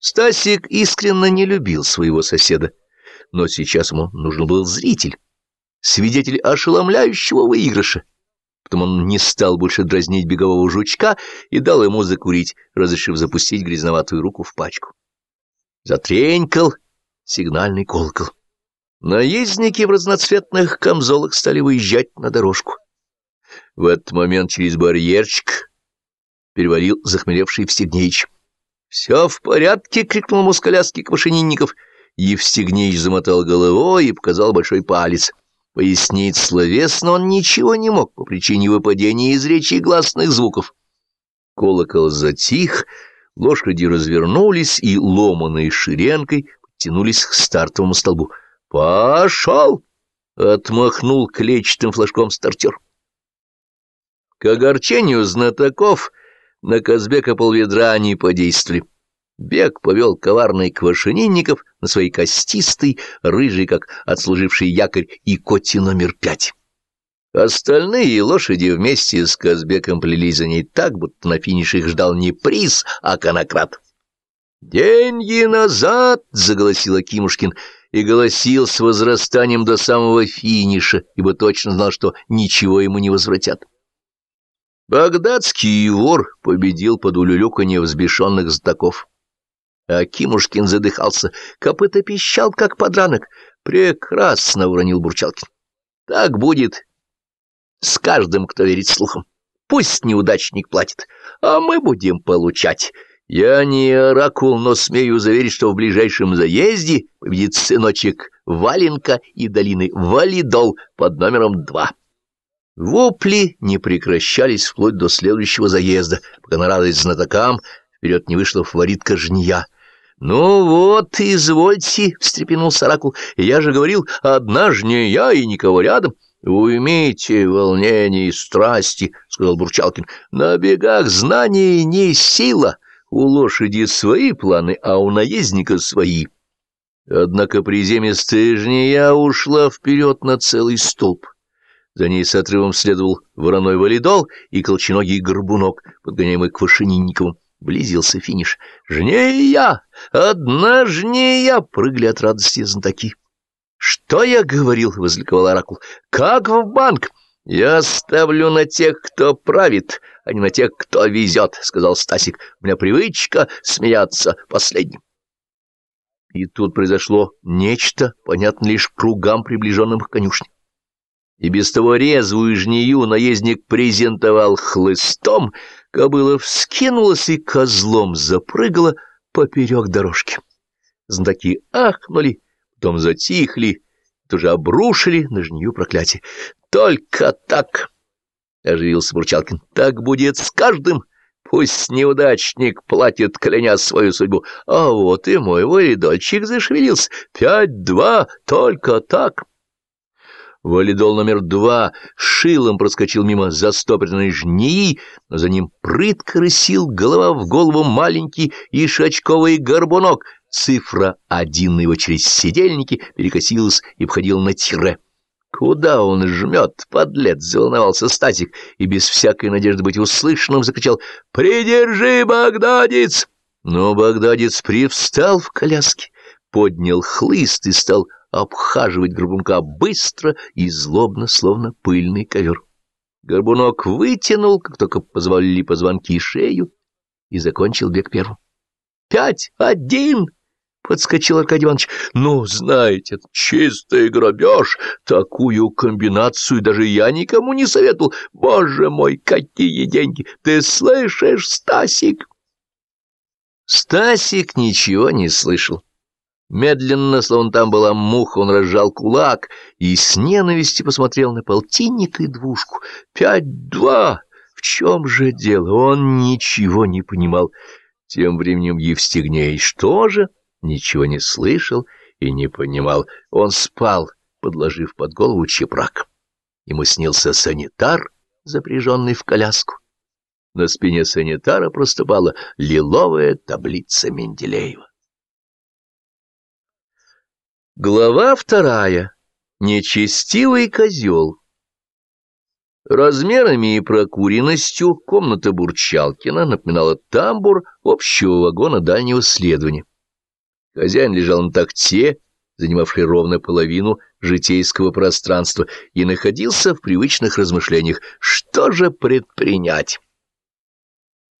Стасик искренне не любил своего соседа, но сейчас ему нужен был зритель, свидетель ошеломляющего выигрыша. Потом он не стал больше дразнить бегового жучка и дал ему закурить, разрешив запустить грязноватую руку в пачку. Затренькал сигнальный колокол. Наездники в разноцветных камзолах стали выезжать на дорожку. В этот момент через барьерчик перевалил захмелевший Евстигнеич. — Все в порядке! — крикнул ему с Квашенинников. Евстигнеич замотал головой и показал большой палец. Пояснить словесно он ничего не мог по причине выпадения из речи гласных звуков. Колокол затих, лошади развернулись и, ломаной ширенкой, подтянулись к стартовому столбу. «Пошел!» — отмахнул клетчатым флажком стартер. К огорчению знатоков на Казбека полведра не подействовали. Бег повел коварный Квашенинников на своей костистой, рыжий, как отслуживший якорь, и коте номер пять. Остальные лошади вместе с Казбеком плелись за ней так, будто на финише их ждал не приз, а конократ. «Деньги назад!» — заголосил Акимушкин и голосил с возрастанием до самого финиша, ибо точно знал, что ничего ему не возвратят. Багдадский вор победил под улюлюканье взбешенных знаков. А Кимушкин задыхался, копыта пищал, как подранок. Прекрасно, — уронил Бурчалкин. Так будет с каждым, кто верит слухам. Пусть неудачник платит, а мы будем получать. Я не оракул, но смею заверить, что в ближайшем заезде победит сыночек Валенка и долины Валидол под номером два. Вопли не прекращались вплоть до следующего заезда, пока на радость знатокам вперед не вышла фаворитка жния. «Ну вот, извольте», — встрепенулся Оракул, — «я же говорил, одна жния и никого рядом». «Уймите волнение и страсти», — сказал Бурчалкин. «На бегах знаний не сила, у лошади свои планы, а у наездника свои». Однако приземистая жния ушла вперед на целый столб. За ней с отрывом следовал вороной валидол и колченогий горбунок, подгоняемый к Вашининниковым. Близился финиш. «Жнея! Одна жнея!» — прыгли от радости знатоки. «Что я говорил?» — возликовал Оракул. «Как в банк!» «Я ставлю на тех, кто правит, а не на тех, кто везет», — сказал Стасик. «У меня привычка смеяться последним». И тут произошло нечто, понятно лишь кругам, приближенным к конюшне и без того резвую жнию наездник презентовал хлыстом, кобыла вскинулась и козлом запрыгала поперек дорожки. Знатоки ахнули, потом затихли, тоже обрушили на жнию проклятие. «Только так!» — оживился Бурчалкин. «Так будет с каждым!» Пусть неудачник платит, кляня свою судьбу. А вот и мой валидольчик зашевелился. Пять-два, только так. Валидол номер два шилом проскочил мимо застопоренной жнии, но за ним прытко рысил голова в голову маленький ишачковый горбунок. Цифра один на его через сидельники перекосилась и входила на тире. «Куда он жмет, подлец?» — заволновался Стасик и без всякой надежды быть услышанным закричал «Придержи, багдадец!» Но багдадец привстал в коляске, поднял хлыст и стал обхаживать горбунка быстро и злобно, словно пыльный ковер. Горбунок вытянул, как только позволили позвонки, шею и закончил бег первым. «Пять! Один!» — подскочил Аркадий Иванович. «Ну, знаете, это чистый грабеж. Такую комбинацию даже я никому не советовал. Боже мой, какие деньги! Ты слышишь, Стасик?» Стасик ничего не слышал. Медленно, словно там была муха, он разжал кулак и с ненавистью посмотрел на полтинник и двушку. «Пять-два! В чем же дело?» Он ничего не понимал. Тем временем Евстигнеич тоже ничего не слышал и не понимал. Он спал, подложив под голову чепрак. Ему снился санитар, запряженный в коляску. На спине санитара проступала лиловая таблица Менделеева. Глава вторая. Нечестивый козел. Размерами и прокуренностью комната Бурчалкина напоминала тамбур общего вагона дальнего следования. Хозяин лежал на такте, занимавший ровно половину житейского пространства, и находился в привычных размышлениях, что же предпринять.